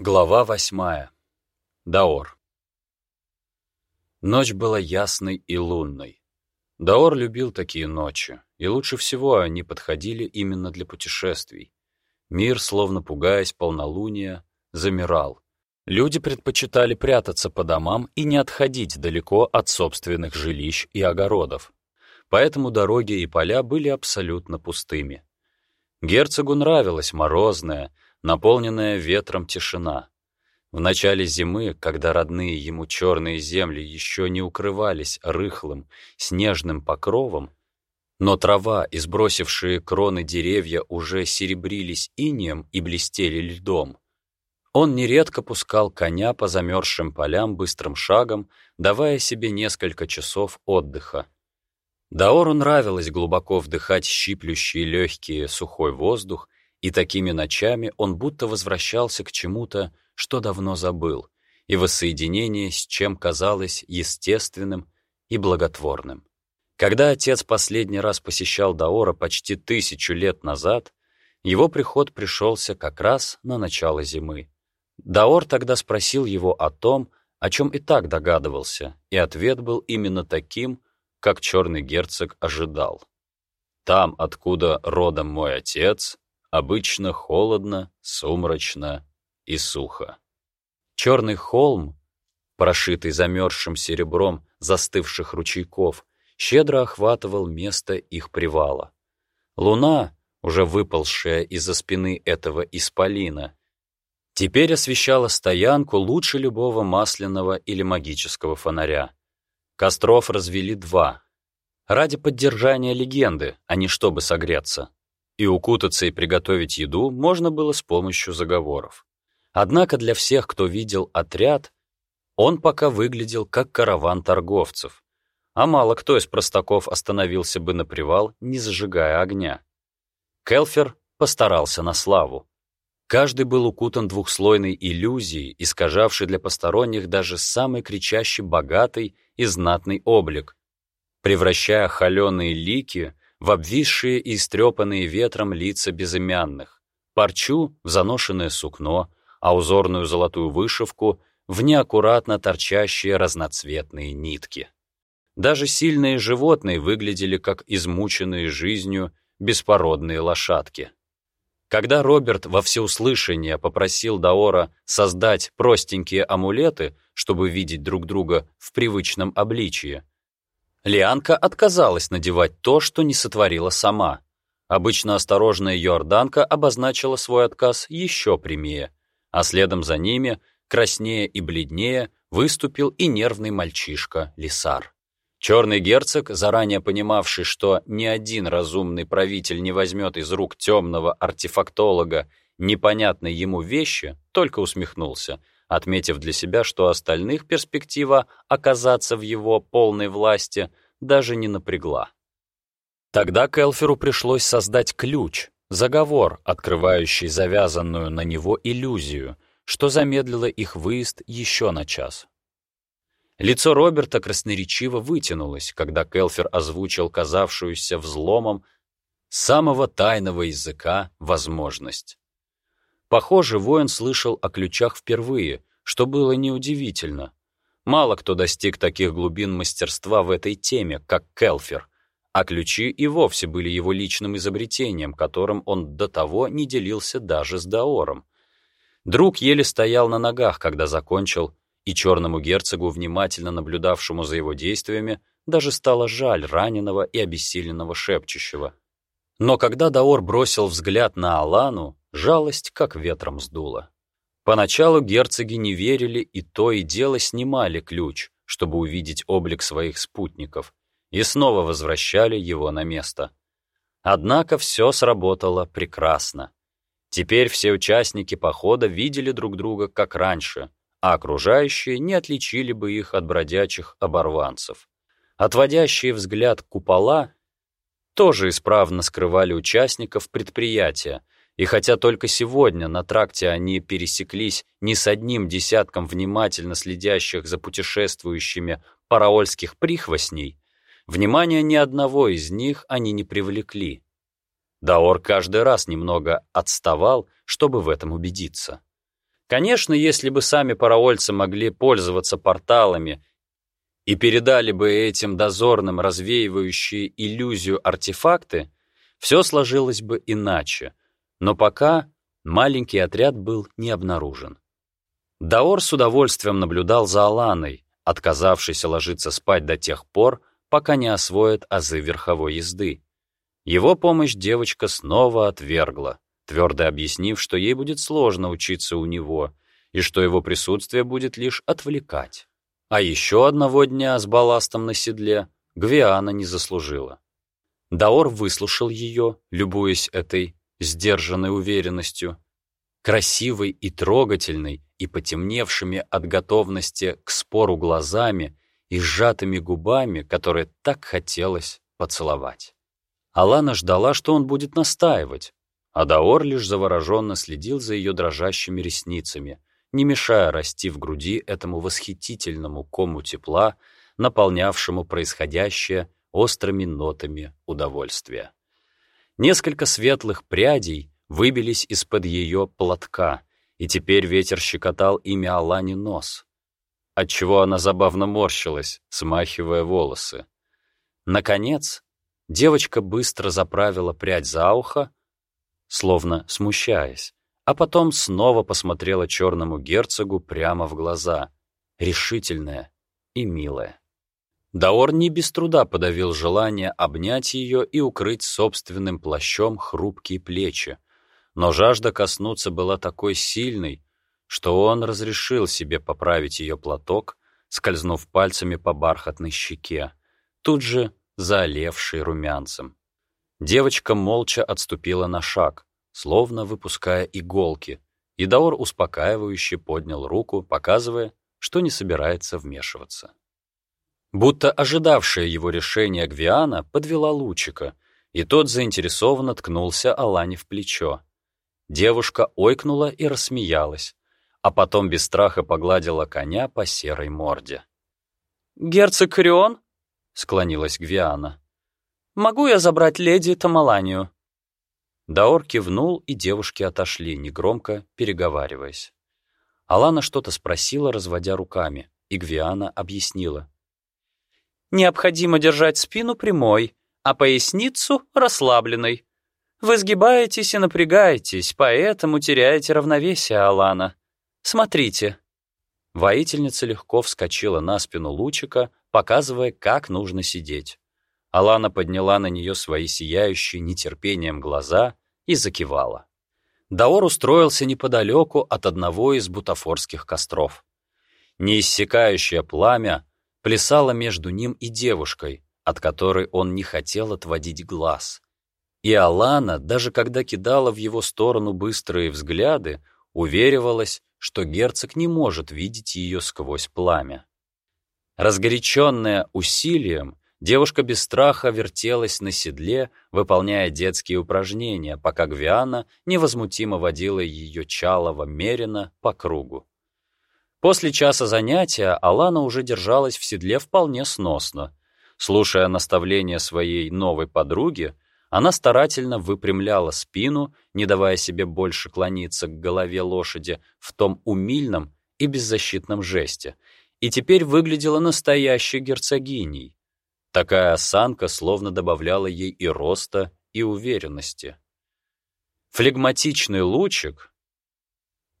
Глава восьмая. Даор. Ночь была ясной и лунной. Даор любил такие ночи, и лучше всего они подходили именно для путешествий. Мир, словно пугаясь полнолуния, замирал. Люди предпочитали прятаться по домам и не отходить далеко от собственных жилищ и огородов. Поэтому дороги и поля были абсолютно пустыми. Герцогу нравилась морозная, наполненная ветром тишина. В начале зимы, когда родные ему черные земли еще не укрывались рыхлым, снежным покровом, но трава и сбросившие кроны деревья уже серебрились инеем и блестели льдом, он нередко пускал коня по замерзшим полям быстрым шагом, давая себе несколько часов отдыха. Даору нравилось глубоко вдыхать щиплющие легкие сухой воздух и такими ночами он будто возвращался к чему-то, что давно забыл, и воссоединение с чем казалось естественным и благотворным. Когда отец последний раз посещал Даора почти тысячу лет назад, его приход пришелся как раз на начало зимы. Даор тогда спросил его о том, о чем и так догадывался, и ответ был именно таким, как черный герцог ожидал. «Там, откуда родом мой отец, Обычно холодно, сумрачно и сухо. Черный холм, прошитый замерзшим серебром застывших ручейков, щедро охватывал место их привала. Луна, уже выползшая из-за спины этого исполина, теперь освещала стоянку лучше любого масляного или магического фонаря. Костров развели два. Ради поддержания легенды, а не чтобы согреться и укутаться и приготовить еду можно было с помощью заговоров. Однако для всех, кто видел отряд, он пока выглядел как караван торговцев, а мало кто из простаков остановился бы на привал, не зажигая огня. Келфер постарался на славу. Каждый был укутан двухслойной иллюзией, искажавшей для посторонних даже самый кричащий богатый и знатный облик, превращая холеные лики в обвисшие и истрепанные ветром лица безымянных, парчу в заношенное сукно, а узорную золотую вышивку в неаккуратно торчащие разноцветные нитки. Даже сильные животные выглядели как измученные жизнью беспородные лошадки. Когда Роберт во всеуслышание попросил Даора создать простенькие амулеты, чтобы видеть друг друга в привычном обличии, Лианка отказалась надевать то, что не сотворила сама. Обычно осторожная Йорданка обозначила свой отказ еще прямее, а следом за ними, краснее и бледнее, выступил и нервный мальчишка Лисар. Черный герцог, заранее понимавший, что ни один разумный правитель не возьмет из рук темного артефактолога непонятной ему вещи, только усмехнулся — отметив для себя, что остальных перспектива оказаться в его полной власти даже не напрягла. Тогда Келферу пришлось создать ключ, заговор, открывающий завязанную на него иллюзию, что замедлило их выезд еще на час. Лицо Роберта красноречиво вытянулось, когда Келфер озвучил казавшуюся взломом самого тайного языка возможность. Похоже, воин слышал о ключах впервые, что было неудивительно. Мало кто достиг таких глубин мастерства в этой теме, как Келфер, а ключи и вовсе были его личным изобретением, которым он до того не делился даже с Даором. Друг еле стоял на ногах, когда закончил, и черному герцогу, внимательно наблюдавшему за его действиями, даже стало жаль раненого и обессиленного шепчущего. Но когда Даор бросил взгляд на Алану, Жалость как ветром сдула. Поначалу герцоги не верили и то и дело снимали ключ, чтобы увидеть облик своих спутников, и снова возвращали его на место. Однако все сработало прекрасно. Теперь все участники похода видели друг друга как раньше, а окружающие не отличили бы их от бродячих оборванцев. Отводящие взгляд купола тоже исправно скрывали участников предприятия, и хотя только сегодня на тракте они пересеклись не с одним десятком внимательно следящих за путешествующими параольских прихвостней, внимания ни одного из них они не привлекли. Даор каждый раз немного отставал, чтобы в этом убедиться. Конечно, если бы сами параольцы могли пользоваться порталами и передали бы этим дозорным развеивающие иллюзию артефакты, все сложилось бы иначе. Но пока маленький отряд был не обнаружен. Даор с удовольствием наблюдал за Аланой, отказавшейся ложиться спать до тех пор, пока не освоит азы верховой езды. Его помощь девочка снова отвергла, твердо объяснив, что ей будет сложно учиться у него и что его присутствие будет лишь отвлекать. А еще одного дня с балластом на седле Гвиана не заслужила. Даор выслушал ее, любуясь этой сдержанной уверенностью, красивой и трогательной, и потемневшими от готовности к спору глазами и сжатыми губами, которые так хотелось поцеловать. Алана ждала, что он будет настаивать, а Даор лишь завороженно следил за ее дрожащими ресницами, не мешая расти в груди этому восхитительному кому тепла, наполнявшему происходящее острыми нотами удовольствия. Несколько светлых прядей выбились из-под ее платка, и теперь ветер щекотал имя Алане нос, отчего она забавно морщилась, смахивая волосы. Наконец, девочка быстро заправила прядь за ухо, словно смущаясь, а потом снова посмотрела черному герцогу прямо в глаза, решительная и милая. Даор не без труда подавил желание обнять ее и укрыть собственным плащом хрупкие плечи, но жажда коснуться была такой сильной, что он разрешил себе поправить ее платок, скользнув пальцами по бархатной щеке, тут же заолевшей румянцем. Девочка молча отступила на шаг, словно выпуская иголки, и Даор успокаивающе поднял руку, показывая, что не собирается вмешиваться. Будто ожидавшая его решения Гвиана подвела лучика, и тот заинтересованно ткнулся Алане в плечо. Девушка ойкнула и рассмеялась, а потом без страха погладила коня по серой морде. «Герцог Крион?» — склонилась Гвиана. «Могу я забрать леди Тамаланию?» Даор кивнул, и девушки отошли, негромко переговариваясь. Алана что-то спросила, разводя руками, и Гвиана объяснила. «Необходимо держать спину прямой, а поясницу расслабленной. Вы сгибаетесь и напрягаетесь, поэтому теряете равновесие, Алана. Смотрите». Воительница легко вскочила на спину лучика, показывая, как нужно сидеть. Алана подняла на нее свои сияющие нетерпением глаза и закивала. Даор устроился неподалеку от одного из бутафорских костров. Неиссякающее пламя плясало между ним и девушкой, от которой он не хотел отводить глаз. И Алана, даже когда кидала в его сторону быстрые взгляды, уверивалась, что герцог не может видеть ее сквозь пламя. Разгоряченная усилием, Девушка без страха вертелась на седле, выполняя детские упражнения, пока Гвиана невозмутимо водила ее чалово мерено по кругу. После часа занятия Алана уже держалась в седле вполне сносно. Слушая наставления своей новой подруги, она старательно выпрямляла спину, не давая себе больше клониться к голове лошади в том умильном и беззащитном жесте, и теперь выглядела настоящей герцогиней. Такая осанка словно добавляла ей и роста, и уверенности. Флегматичный лучик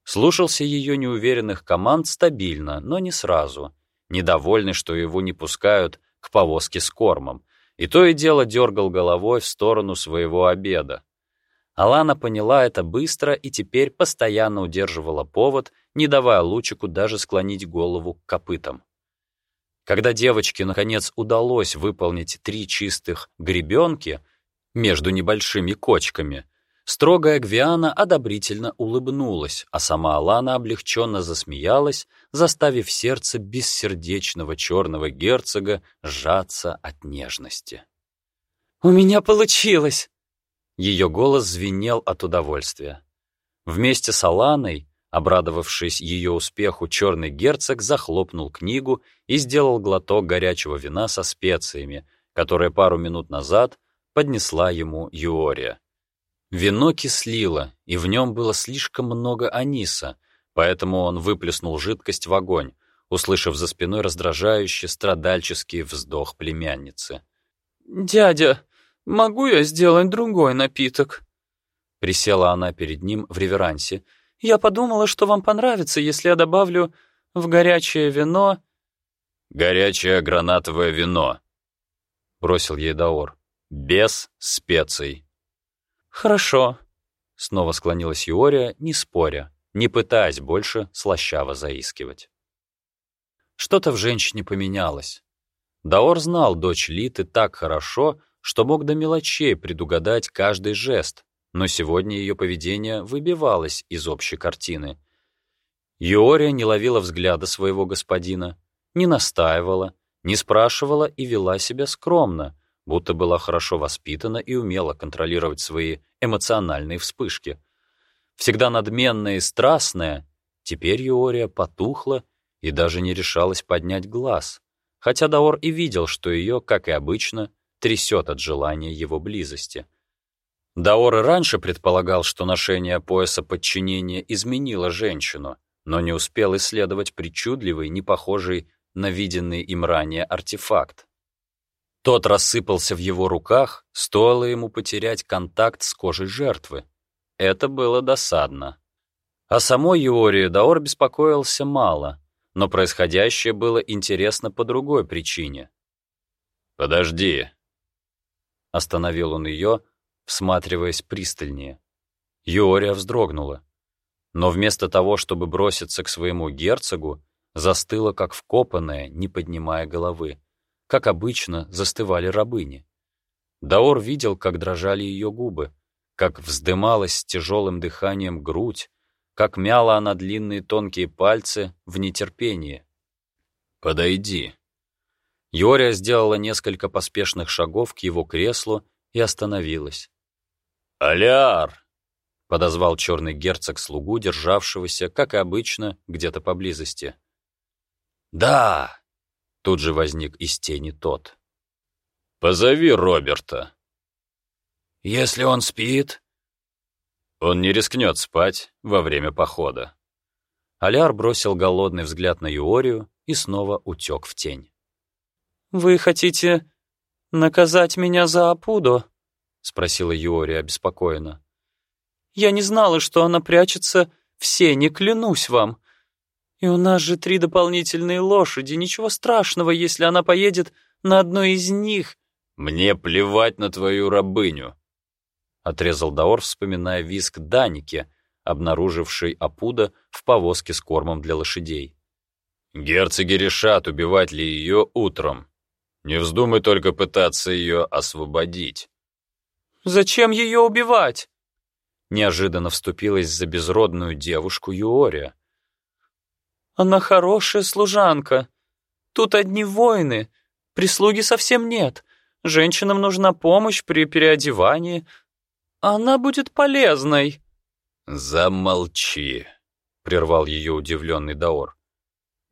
слушался ее неуверенных команд стабильно, но не сразу, недовольный, что его не пускают к повозке с кормом, и то и дело дергал головой в сторону своего обеда. Алана поняла это быстро и теперь постоянно удерживала повод, не давая лучику даже склонить голову к копытам. Когда девочке, наконец, удалось выполнить три чистых гребенки между небольшими кочками, строгая Гвиана одобрительно улыбнулась, а сама Алана облегченно засмеялась, заставив сердце бессердечного черного герцога сжаться от нежности. «У меня получилось!» Ее голос звенел от удовольствия. Вместе с Аланой Обрадовавшись ее успеху, черный герцог захлопнул книгу и сделал глоток горячего вина со специями, которое пару минут назад поднесла ему Юория. Вино кислило, и в нем было слишком много аниса, Поэтому он выплеснул жидкость в огонь, услышав за спиной раздражающий, страдальческий вздох племянницы. «Дядя, могу я сделать другой напиток?» Присела она перед ним в реверансе. «Я подумала, что вам понравится, если я добавлю в горячее вино...» «Горячее гранатовое вино», — бросил ей Даор. «Без специй». «Хорошо», — снова склонилась Юория, не споря, не пытаясь больше слащаво заискивать. Что-то в женщине поменялось. Даор знал дочь Литы так хорошо, что мог до мелочей предугадать каждый жест, но сегодня ее поведение выбивалось из общей картины. Юория не ловила взгляда своего господина, не настаивала, не спрашивала и вела себя скромно, будто была хорошо воспитана и умела контролировать свои эмоциональные вспышки. Всегда надменная и страстная, теперь Юория потухла и даже не решалась поднять глаз, хотя Даор и видел, что ее, как и обычно, трясет от желания его близости. Даор и раньше предполагал, что ношение пояса подчинения изменило женщину, но не успел исследовать причудливый, не похожий на виденный им ранее артефакт. Тот рассыпался в его руках, стоило ему потерять контакт с кожей жертвы. Это было досадно. О самой Юории Даор беспокоился мало, но происходящее было интересно по другой причине. «Подожди», — остановил он ее, всматриваясь пристальнее. Юория вздрогнула, но вместо того, чтобы броситься к своему герцогу, застыла как вкопанная, не поднимая головы. Как обычно, застывали рабыни. Даор видел, как дрожали ее губы, как вздымалась с тяжелым дыханием грудь, как мяла она длинные тонкие пальцы в нетерпении. «Подойди». Йория сделала несколько поспешных шагов к его креслу и остановилась. «Аляр!» — подозвал черный герцог слугу, державшегося, как и обычно, где-то поблизости. «Да!» — тут же возник из тени тот. «Позови Роберта». «Если он спит?» «Он не рискнет спать во время похода». Аляр бросил голодный взгляд на Юорию и снова утек в тень. «Вы хотите наказать меня за Апуду?» — спросила Юория обеспокоенно. «Я не знала, что она прячется все, не клянусь вам. И у нас же три дополнительные лошади, ничего страшного, если она поедет на одной из них». «Мне плевать на твою рабыню», — отрезал Даор, вспоминая виск Даники, обнаруживший Апуда в повозке с кормом для лошадей. «Герцоги решат, убивать ли ее утром. Не вздумай только пытаться ее освободить». «Зачем ее убивать?» Неожиданно вступилась за безродную девушку Юория. Она хорошая служанка. Тут одни воины, прислуги совсем нет. Женщинам нужна помощь при переодевании. Она будет полезной». «Замолчи», — прервал ее удивленный Даор.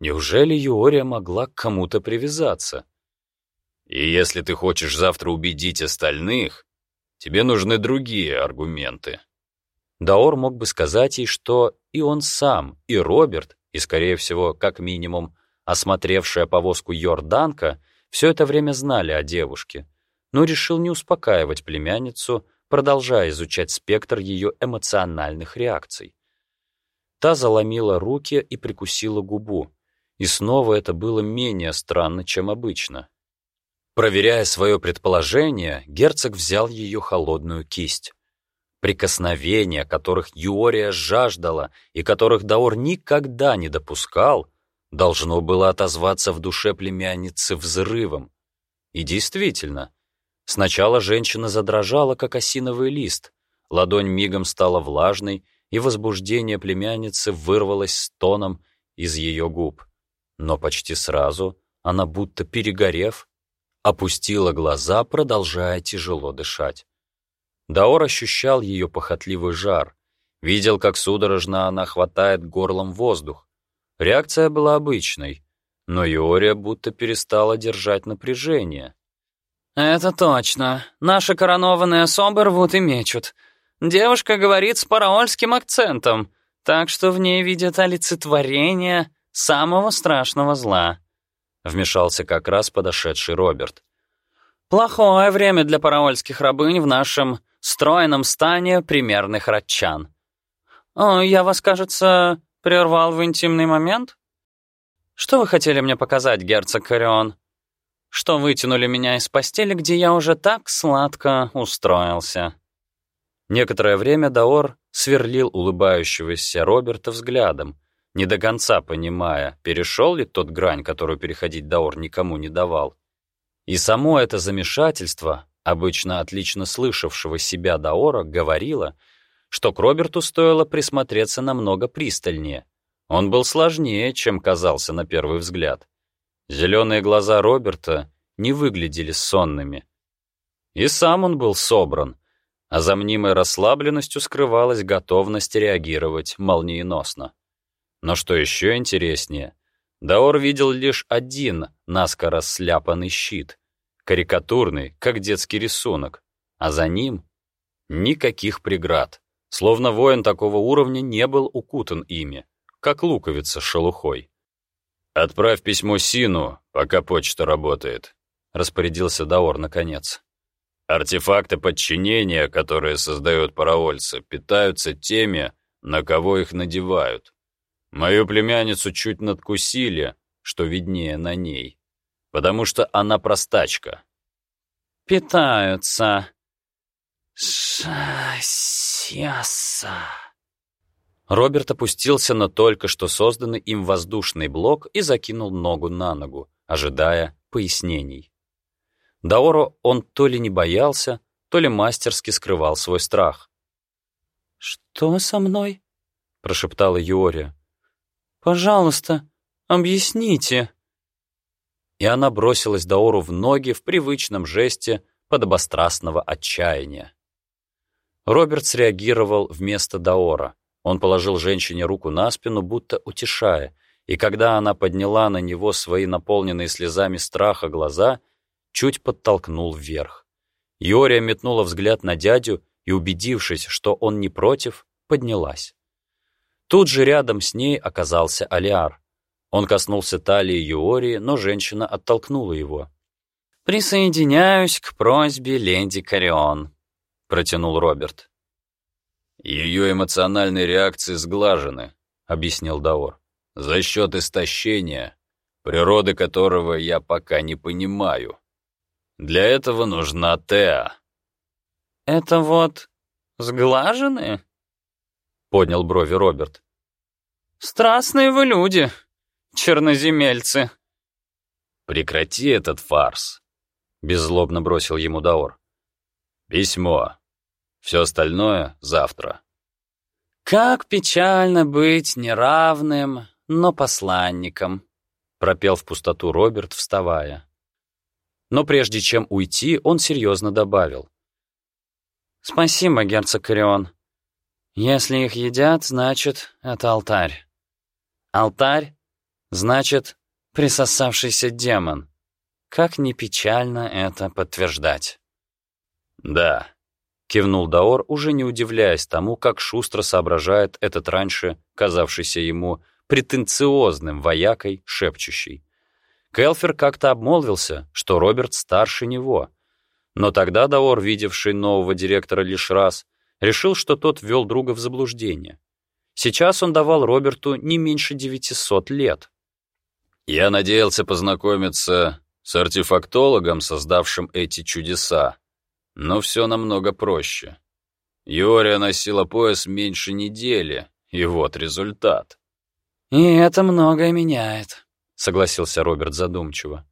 «Неужели Юория могла к кому-то привязаться? И если ты хочешь завтра убедить остальных, тебе нужны другие аргументы». Даор мог бы сказать ей, что и он сам, и Роберт и, скорее всего, как минимум, осмотревшая повозку Йорданка, все это время знали о девушке, но решил не успокаивать племянницу, продолжая изучать спектр ее эмоциональных реакций. Та заломила руки и прикусила губу, и снова это было менее странно, чем обычно. Проверяя свое предположение, герцог взял ее холодную кисть прикосновения, которых Юория жаждала и которых Даор никогда не допускал, должно было отозваться в душе племянницы взрывом. И действительно, сначала женщина задрожала, как осиновый лист, ладонь мигом стала влажной, и возбуждение племянницы вырвалось стоном из ее губ. Но почти сразу она, будто перегорев, опустила глаза, продолжая тяжело дышать. Даор ощущал ее похотливый жар, видел, как судорожно она хватает горлом воздух. Реакция была обычной, но Иория будто перестала держать напряжение. «Это точно. Наши коронованные особы рвут и мечут. Девушка говорит с параольским акцентом. так что в ней видят олицетворение самого страшного зла», — вмешался как раз подошедший Роберт. «Плохое время для параольских рабынь в нашем стройном стане примерных ратчан. О, я вас, кажется, прервал в интимный момент? Что вы хотели мне показать, герцог Корион? Что вытянули меня из постели, где я уже так сладко устроился?» Некоторое время Даор сверлил улыбающегося Роберта взглядом, не до конца понимая, перешел ли тот грань, которую переходить Даор никому не давал. И само это замешательство, обычно отлично слышавшего себя Даора, говорило, что к Роберту стоило присмотреться намного пристальнее. Он был сложнее, чем казался на первый взгляд. Зеленые глаза Роберта не выглядели сонными. И сам он был собран — а за мнимой расслабленностью скрывалась готовность реагировать молниеносно. Но что еще интереснее, Даор видел лишь один наскоро сляпанный щит, карикатурный, как детский рисунок, а за ним никаких преград, словно воин такого уровня не был укутан ими, как луковица шелухой. «Отправь письмо Сину, пока почта работает», — распорядился Даор наконец. Артефакты подчинения, которые создают паровольцы, питаются теми, на кого их надевают. Мою племянницу чуть надкусили, что виднее на ней, потому что она простачка. «Питаются. Шасяса». Роберт опустился на только что созданный им воздушный блок и закинул ногу на ногу, ожидая пояснений. Даору он то ли не боялся, то ли мастерски скрывал свой страх. «Что со мной?» — прошептала Юория. «Пожалуйста, объясните». И она бросилась Даору в ноги в привычном жесте подобострастного отчаяния. Роберт среагировал вместо Даора. Он положил женщине руку на спину, будто утешая, и когда она подняла на него свои наполненные слезами страха глаза — чуть подтолкнул вверх. Йория метнула взгляд на дядю и, убедившись, что он не против, поднялась. Тут же рядом с ней оказался Алиар. Он коснулся талии Юории, но женщина оттолкнула его. «Присоединяюсь к просьбе леди Карион», — протянул Роберт. «Ее эмоциональные реакции сглажены», — объяснил Даор. «За счет истощения, природы которого я пока не понимаю». Для этого нужна Теа». «Это вот сглаженные?» — поднял брови Роберт. «Страстные вы люди, черноземельцы». «Прекрати этот фарс», — беззлобно бросил ему Даор. «Письмо. Все остальное завтра». «Как печально быть неравным, но посланником», — пропел в пустоту Роберт, вставая. Но прежде чем уйти, он серьезно добавил. «Спасибо, герцог Корион. Если их едят, значит, это алтарь. Алтарь — значит, присосавшийся демон. Как не печально это подтверждать». «Да», — кивнул Даор, уже не удивляясь тому, как шустро соображает этот раньше казавшийся ему претенциозным воякой шепчущий. Келфер как-то обмолвился, что Роберт старше него. Но тогда Даор, видевший нового директора лишь раз, решил, что тот ввел друга в заблуждение. Сейчас он давал Роберту не меньше 900 лет. «Я надеялся познакомиться с артефактологом, создавшим эти чудеса, но все намного проще. Юрия носила пояс меньше недели, и вот результат». «И это многое меняет», — согласился Роберт задумчиво.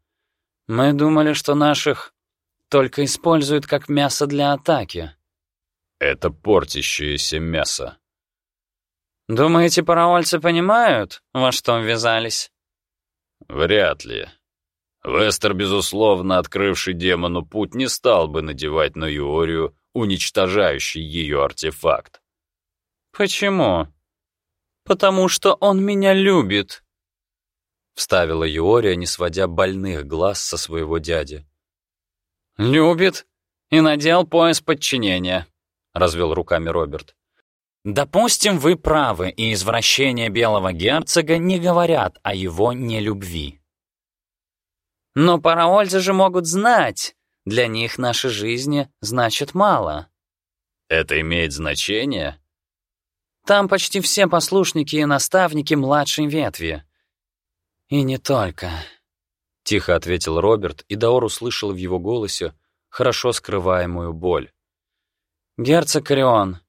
«Мы думали, что наших только используют как мясо для атаки». «Это портящееся мясо». «Думаете, параольцы понимают, во что ввязались?» «Вряд ли. Вестер, безусловно, открывший демону путь, не стал бы надевать на Юорию уничтожающий ее артефакт». «Почему?» «Потому что он меня любит», — вставила Юория, не сводя больных глаз со своего дяди. «Любит и надел пояс подчинения», — развел руками Роберт. Допустим, вы правы, и извращения белого герцога не говорят о его нелюбви. Но параольцы же могут знать, для них наши жизни значат мало. Это имеет значение? Там почти все послушники и наставники младшей ветви. И не только. Тихо ответил Роберт, и Даор услышал в его голосе хорошо скрываемую боль. «Герцог Орион,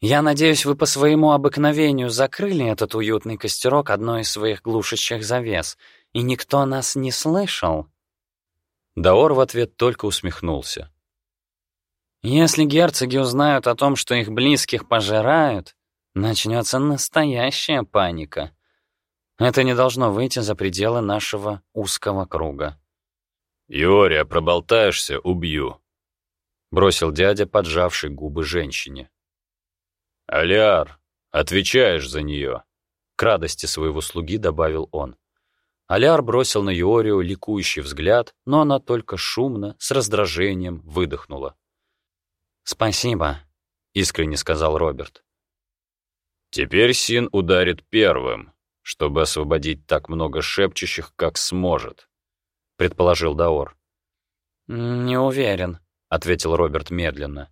я надеюсь, вы по своему обыкновению закрыли этот уютный костерок одной из своих глушащих завес, и никто нас не слышал?» Даор в ответ только усмехнулся. «Если герцоги узнают о том, что их близких пожирают, начнется настоящая паника. Это не должно выйти за пределы нашего узкого круга». «Иория, проболтаешься — убью», — бросил дядя, поджавший губы женщине. «Алиар, отвечаешь за нее!» К радости своего слуги добавил он. Аляр бросил на Юорию ликующий взгляд, но она только шумно, с раздражением выдохнула. «Спасибо», — искренне сказал Роберт. «Теперь Син ударит первым, чтобы освободить так много шепчущих, как сможет», — предположил Даор. «Не уверен», — ответил Роберт медленно.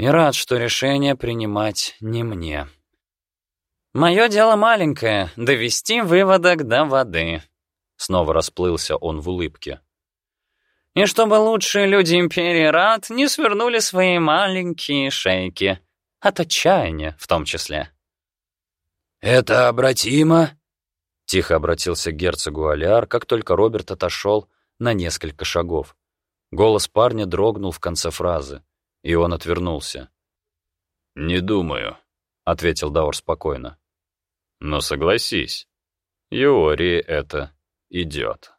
И рад, что решение принимать не мне. Мое дело маленькое — довести выводок до воды. Снова расплылся он в улыбке. И чтобы лучшие люди Империи Рад не свернули свои маленькие шейки. От отчаяния в том числе. «Это обратимо?» Тихо обратился к герцогу Алиар, как только Роберт отошел на несколько шагов. Голос парня дрогнул в конце фразы и он отвернулся. «Не думаю», — ответил Даур спокойно. «Но согласись, Юории это идет».